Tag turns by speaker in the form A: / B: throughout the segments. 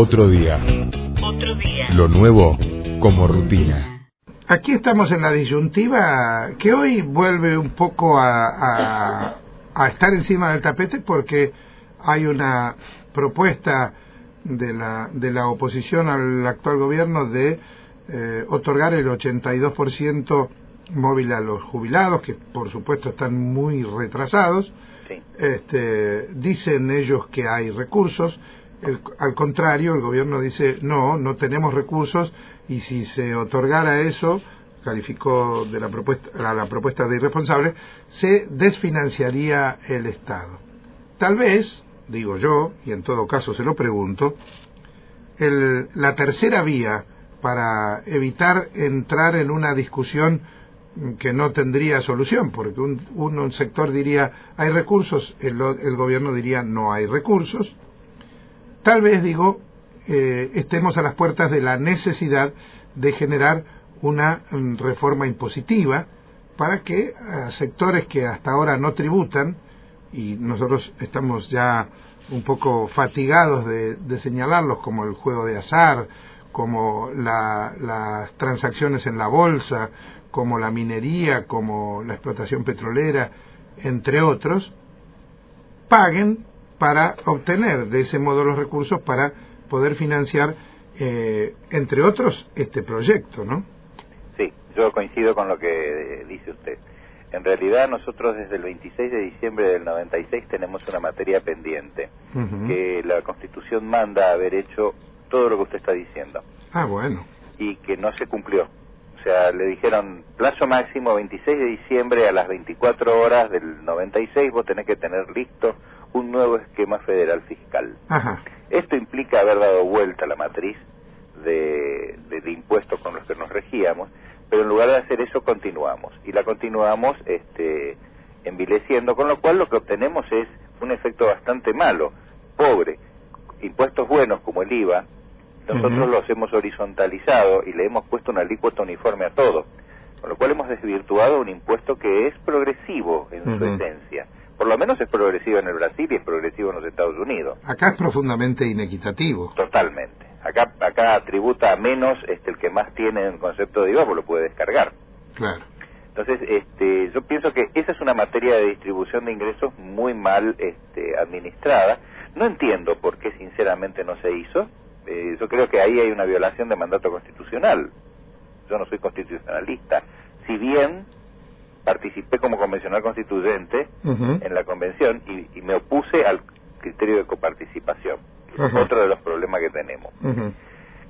A: Otro día.
B: Otro día.
A: Lo nuevo como rutina.
C: Aquí estamos en la disyuntiva que hoy vuelve un poco a, a, a estar encima del tapete porque hay una propuesta de la, de la oposición al actual gobierno de eh, otorgar el 82% móvil a los jubilados, que por supuesto están muy retrasados.
D: Sí.
C: Este, dicen ellos que hay recursos. El- al contrario, el gobierno dice no, no tenemos recursos y si se otorgara eso, calificó de la propuesta, la, propuesta de irresponsable, se desfinanciaría el Estado. Tal vez, digo yo, y en todo caso se lo pregunto, el- la tercera vía para evitar entrar en una discusión que no tendría solución, porque un, uno, un sector diría hay recursos, el, el gobierno diría no hay recursos. Tal vez, digo, eh, estemos a las puertas de la necesidad de generar una mm, reforma impositiva para que a sectores que hasta ahora no tributan, y nosotros estamos ya un poco fatigados de, de señalarlos como el juego de azar, como la- las transacciones en la bolsa, como la minería, como la explotación petrolera, entre otros, paguen para obtener de ese modo los recursos para poder financiar, eh, entre otros, este proyecto, ¿no?
D: Sí, yo coincido con lo que dice usted. En realidad nosotros desde el 26 de diciembre del 96 tenemos una materia pendiente, que la Constitución manda haber hecho todo lo que usted está diciendo
C: Ah, bueno.
D: y que no se cumplió. O sea, le dijeron plazo máximo 26 de diciembre a las 24 horas del 96 vos tenés que tener listo un nuevo esquema federal fiscal.
C: Ajá.
D: Esto implica haber dado vuelta a la matriz de, de, de impuestos con los que nos regíamos, pero en lugar de hacer eso continuamos. Y la continuamos este, envileciendo, con lo cual lo que obtenemos es un efecto bastante malo, pobre. Impuestos buenos como el IVA, nosotros los hemos horizontalizado y le hemos puesto una alícuota uniforme a todo, con lo cual hemos desvirtuado un impuesto que es progresivo en su esencia. Lo menos es progresivo en el Brasil y es progresivo en los Estados Unidos.
C: Acá es profundamente inequitativo.
D: Totalmente. Acá, acá tributa menos este, el que más tiene en concepto de IVA, pues lo puede descargar.
C: Claro.
D: Entonces, este, yo pienso que esa es una materia de distribución de ingresos muy mal este, administrada. No entiendo por qué sinceramente no se hizo. Eh, yo creo que ahí hay una violación de mandato constitucional. Yo no soy constitucionalista. Si bien participé como convencional constituyente en la convención y, y me opuse al criterio de coparticipación. que es. Otro de los problemas que tenemos.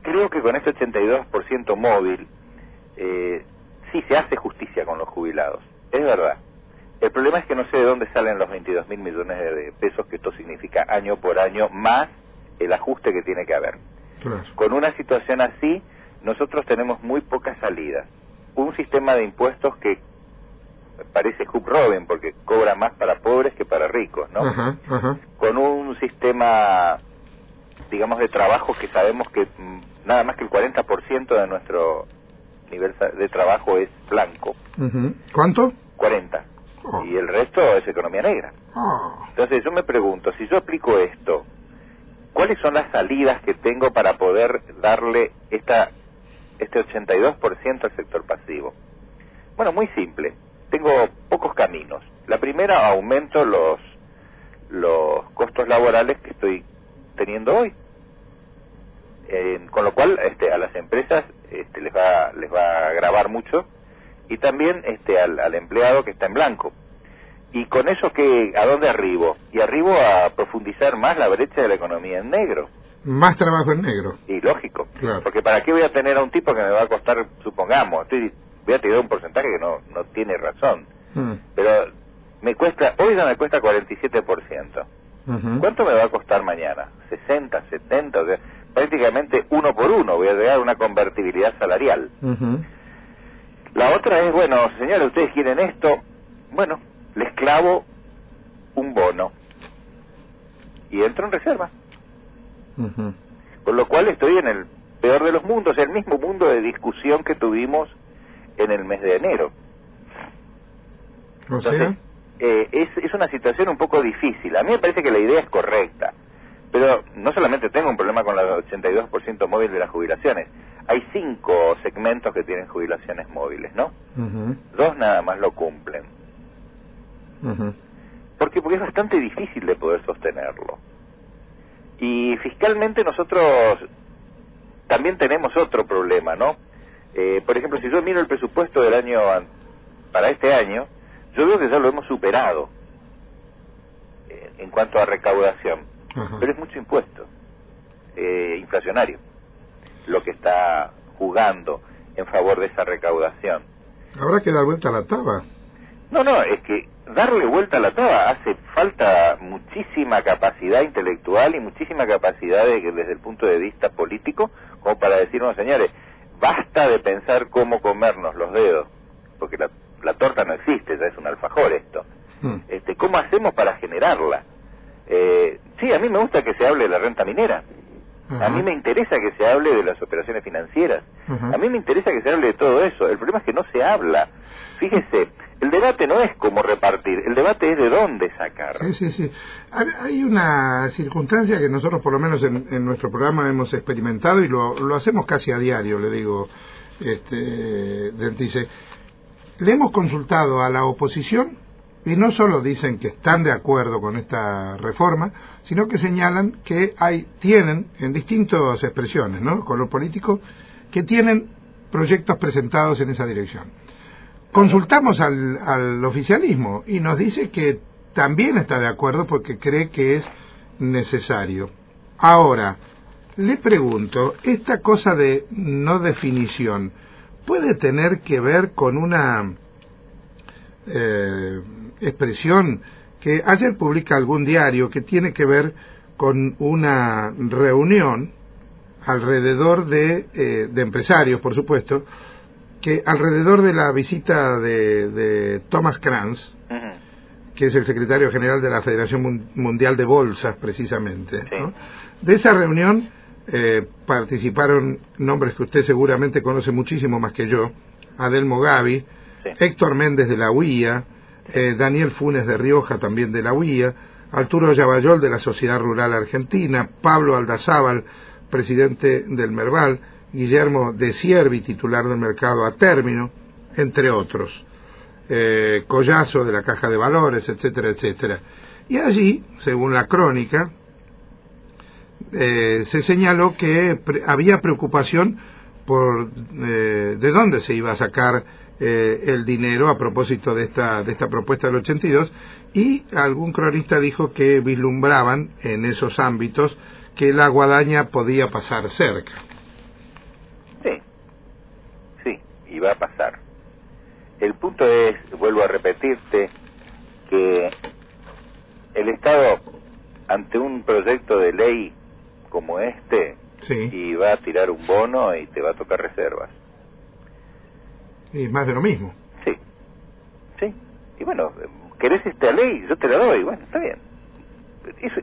D: Creo que con este 82% móvil eh, sí se hace justicia con los jubilados, es verdad. El problema es que no sé de dónde salen los 22 mil millones de pesos que esto significa año por año, más el ajuste que tiene que haber.
C: Claro.
D: Con una situación así, nosotros tenemos muy pocas salidas. Un sistema de impuestos que parece Hoop Robin, porque cobra más para pobres que para ricos, ¿no? Con un sistema, digamos, de trabajo que sabemos que mm, nada más que el 40% de nuestro nivel de trabajo es blanco.
C: ¿Cuánto?
D: 40,
C: Oh.
D: y el resto es economía negra.
C: Oh.
D: Entonces yo me pregunto, si yo aplico esto, ¿cuáles son las salidas que tengo para poder darle esta este 82% al sector pasivo? Bueno, muy simple. Tengo pocos caminos. La primera, aumento los los costos laborales que estoy teniendo hoy. Eh, con lo cual, este, a las empresas este, les va les va a grabar mucho y también este al, al empleado que está en blanco. Y con eso que a dónde arribo? Y arribo a profundizar más la brecha de la economía en negro.
C: Más trabajo en negro.
D: Y lógico.
C: Claro.
D: Porque ¿para qué voy a tener a un tipo que me va a costar, supongamos, estoy, voy a tirar un porcentaje que no, no tiene razón,
C: Mm.
D: pero me cuesta, hoy ya me cuesta 47%.
C: Ujú.
D: ¿Cuánto me va a costar mañana? ¿60, 70? O sea, prácticamente uno por uno voy a llegar a una convertibilidad salarial. La otra es, bueno, señores, ustedes quieren esto, bueno, les clavo un bono y entro en reserva.
C: Ujú.
D: Con lo cual estoy en el peor de los mundos, el mismo mundo de discusión que tuvimos en el mes de enero.
C: O sea,
D: Entonces, eh, es, es una situación un poco difícil. A mí me parece que la idea es correcta, Pero no solamente tengo un problema con el 82% móvil de las jubilaciones, hay cinco segmentos que tienen jubilaciones móviles, ¿no? Dos nada más lo cumplen. ¿Por qué? Porque es bastante difícil de poder sostenerlo. Y fiscalmente nosotros también tenemos otro problema, ¿no? Eh, por ejemplo, si yo miro el presupuesto del año para este año, yo veo que ya lo hemos superado eh, en cuanto a recaudación, pero es mucho impuesto eh, inflacionario lo que está jugando en favor de esa recaudación.
C: Habrá que dar vuelta a la taba.
D: No, no, es que darle vuelta a la taba hace falta muchísima capacidad intelectual y muchísima capacidad desde el punto de vista político como para decirnos, señores, basta de pensar cómo comernos los dedos, porque la, la torta no existe, ya es un alfajor esto. Hmm. Este, ¿Cómo hacemos para generarla? Eh, sí, a mí me gusta que se hable de la renta minera. A mí me interesa que se hable de las operaciones financieras. A mí me interesa que se hable de todo eso. El problema es que no se habla. Fíjese, el debate no es cómo repartir, el debate es de dónde sacar.
C: Sí, sí, sí. Hay una circunstancia que nosotros, por lo menos en, nuestro programa, hemos experimentado y lo, hacemos casi a diario, le digo, este, dice, le hemos consultado a la oposición y no solo dicen que están de acuerdo con esta reforma, sino que señalan que hay, tienen, en distintas expresiones, ¿no? con los políticos, que tienen proyectos presentados en esa dirección. Consultamos al, al oficialismo y nos dice que también está de acuerdo porque cree que es necesario. Ahora, le pregunto, esta cosa de no definición, ¿puede tener que ver con una eh, expresión que ayer publica algún diario que tiene que ver con una reunión alrededor de, eh, de empresarios, por supuesto, que alrededor de la visita de, de Thomas Kranz, que es el secretario general de la Federación Mundial de Bolsas, precisamente, de esa reunión eh, participaron nombres que usted seguramente conoce muchísimo más que yo, Adelmo Gavi, Héctor Méndez de la UIA, eh, Daniel Funes de Rioja, también de la UIA, Arturo Yavayol de la Sociedad Rural Argentina, Pablo Aldazábal, presidente del Merval, Guillermo de Siervi, titular del mercado a término, entre otros. Eh, Collazo de la Caja de Valores, etcétera, etcétera. Y allí, según la crónica, eh, se señaló que había preocupación por eh, de dónde se iba a sacar el dinero a propósito de esta, de esta propuesta del 82 y algún cronista dijo que vislumbraban en esos ámbitos que la guadaña podía pasar cerca.
D: Sí, sí, y va a pasar. El punto es, vuelvo a repetirte, que el Estado, ante un proyecto de ley como este, y va a tirar un bono y te va a tocar reservas.
C: Y más de lo mismo.
D: Sí, sí. Y bueno, ¿querés esta ley? Yo te la doy. Bueno, está bien.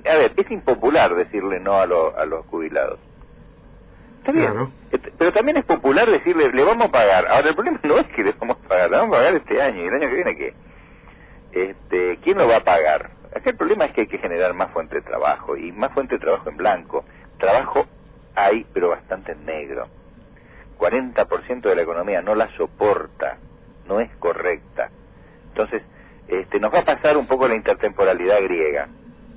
D: a ver, es impopular decirle no a, a los jubilados. Está bien. Este, pero también es popular decirle, le vamos a pagar. Ahora, el problema no es que le vamos a pagar, le vamos a pagar este año y el año que viene, ¿qué? Este, ¿Quién lo va a pagar? Acá el problema es que hay que generar más fuente de trabajo y más fuente de trabajo en blanco. Trabajo hay, pero bastante en negro. 40% de la economía no la soporta, no es correcta. Entonces, este, nos va a pasar un poco la intertemporalidad griega.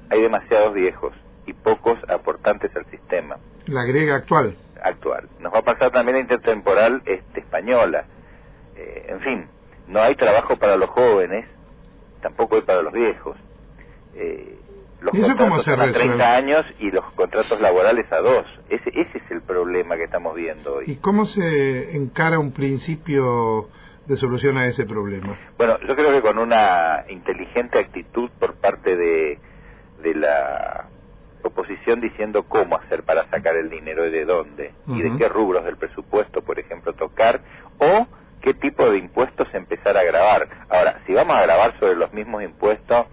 D: Hay demasiados viejos y pocos aportantes al sistema.
C: La griega actual.
D: Actual. Nos va a pasar también la intertemporal este, española. Eh, en fin, no hay trabajo para los jóvenes, tampoco hay para los viejos. Eh, los contratos a 30 años y los contratos laborales a dos. Ese, ese es el problema que estamos viendo hoy.
C: ¿Y cómo se encara un principio de solución a ese problema?
D: Bueno, yo creo que con una inteligente actitud por parte de, de la oposición diciendo cómo hacer para sacar el dinero y de dónde y de qué rubros del presupuesto, por ejemplo, tocar o qué tipo de impuestos empezar a grabar. Ahora, si vamos a grabar sobre los mismos impuestos,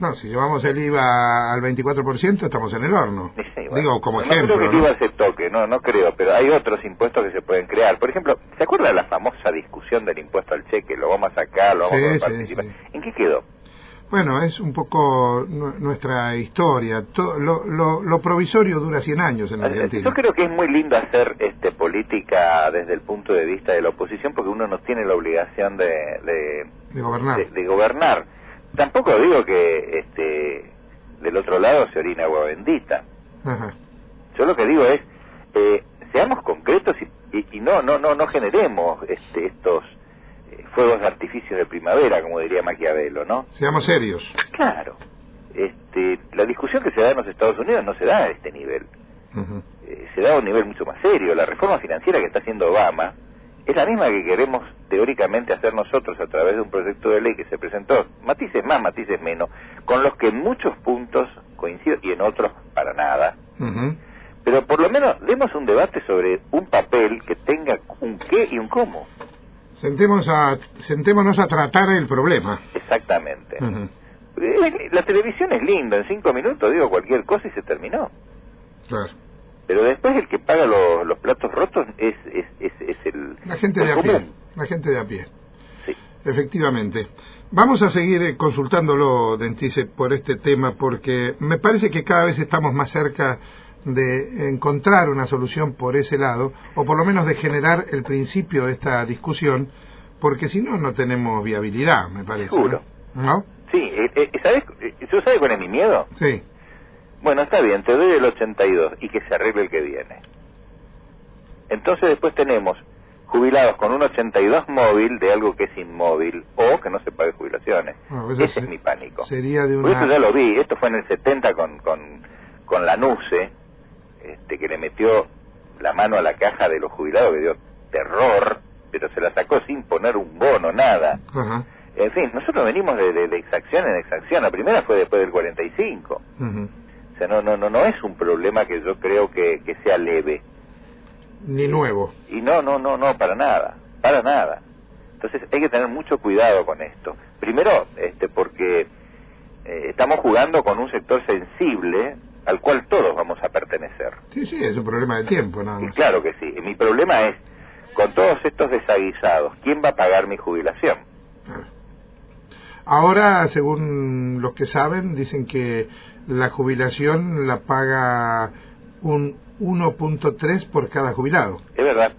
C: no, si llevamos el IVA al 24%, estamos en el horno. Digo, como ejemplo.
D: No creo que el IVA se toque, no, no creo, pero hay otros impuestos que se pueden crear. Por ejemplo, ¿se acuerda de la famosa discusión del impuesto al cheque? ¿Lo vamos a sacar? ¿Lo vamos a participar? ¿En qué quedó?
C: Bueno, es un poco nuestra historia. lo, lo, lo, provisorio dura 100 años en la Argentina.
D: Yo creo que es muy lindo hacer este, política desde el punto de vista de la oposición porque uno no tiene la obligación de,
C: de, gobernar.
D: De, gobernar. Tampoco digo que este, del otro lado se orina agua bendita. Yo lo que digo es, eh, seamos concretos y, y, no, no, no, no generemos este, estos fuegos de artificio de primavera, como diría Maquiavelo, ¿no?
C: Seamos serios.
D: Claro. Este, la discusión que se da en los Estados Unidos no se da a este nivel. Eh, se da a un nivel mucho más serio. La reforma financiera que está haciendo Obama es la misma que queremos teóricamente hacer nosotros a través de un proyecto de ley que se presentó, matices más, matices menos, con los que en muchos puntos coincido y en otros para nada. Pero por lo menos demos un debate sobre un papel que tenga un qué y un cómo.
C: Sentémonos a, sentémonos a tratar el problema.
D: Exactamente. La televisión es linda, en cinco minutos digo cualquier cosa y se terminó.
C: Claro.
D: Pero después el que paga los, platos rotos es, es, es, el...
C: La gente de a pie. La gente de a pie. Sí. Efectivamente. Vamos a seguir eh, consultándolo, Dentice, por este tema, porque me parece que cada vez estamos más cerca de encontrar una solución por ese lado, o por lo menos de generar el principio de esta discusión, porque si no, no tenemos viabilidad, me parece.
D: Seguro.
C: ¿No?
D: Sí, eh, ¿sabes? ¿Tú sabes cuál es mi miedo?
C: Sí.
D: Bueno, está bien, te doy el 82 y que se arregle el que viene. Entonces después tenemos jubilados con un 82 móvil de algo que es inmóvil o que no se pague jubilaciones. Ese es mi pánico.
C: Sería de una...
D: esto ya lo vi, esto fue en el 70 con, con, con la NUCE, este, que le metió la mano a la caja de los jubilados, que dio terror, pero se la sacó sin poner un bono, nada. En fin, nosotros venimos de, de, exacción en exacción. La primera fue después del 45. O sea, no, no, no, no es un problema que yo creo que, que sea leve.
C: Ni nuevo.
D: Y no, no, no, no, para nada, para nada. Entonces hay que tener mucho cuidado con esto. Primero, este, porque eh, estamos jugando con un sector sensible al cual todos vamos a pertenecer.
C: Sí, sí, es un problema de tiempo, nada más.
D: claro que sí. Mi problema es, con todos estos desaguisados, ¿quién va a pagar mi jubilación?
C: Ahora, según los que saben, dicen que la jubilación la paga un 1.3 por cada jubilado.
D: Es verdad.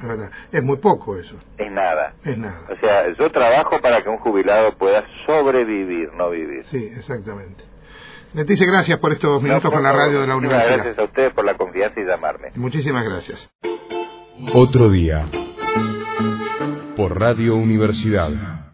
C: Es verdad. Es muy poco eso.
D: Es nada.
C: Es nada.
D: O sea, yo trabajo para que un jubilado pueda sobrevivir, no vivir.
C: Sí, exactamente. Leticia, gracias por estos minutos con la radio de la universidad.
D: Gracias a ustedes por la confianza y llamarme.
C: Muchísimas gracias.
A: Otro día. Por Radio Universidad.